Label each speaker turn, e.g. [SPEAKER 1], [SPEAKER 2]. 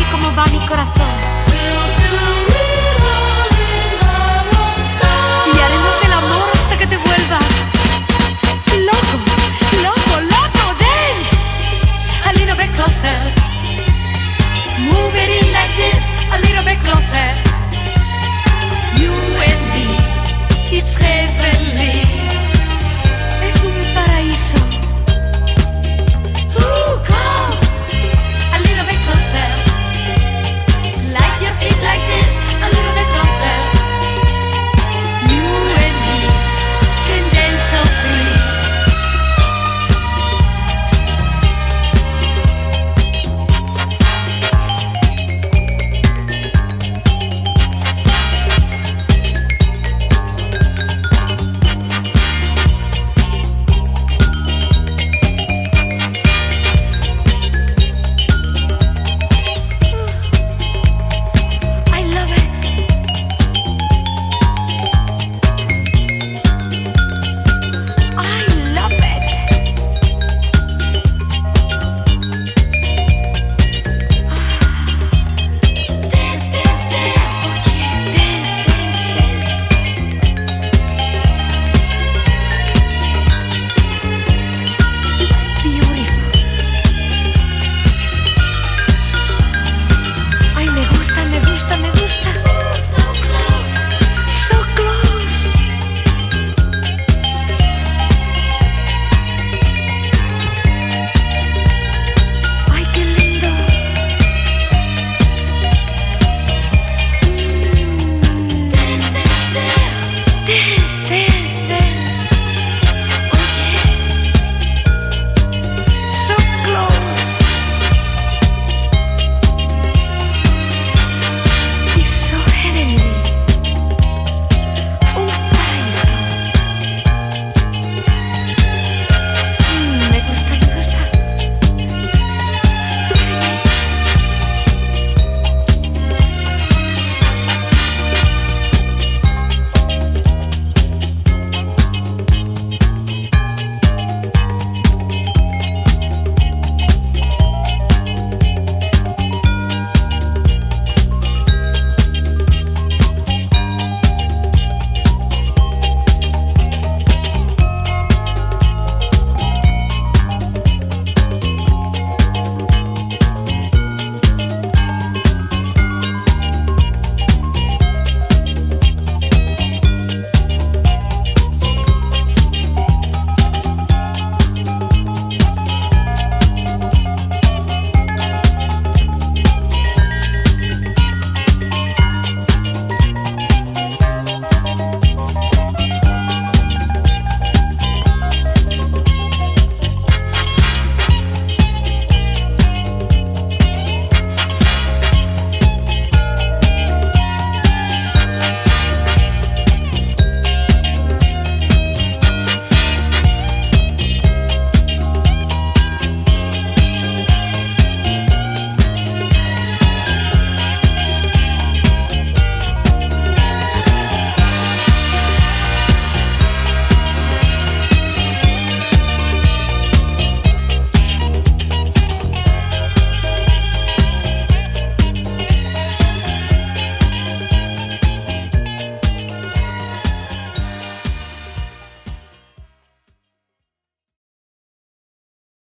[SPEAKER 1] aquí cómo va mi corazón.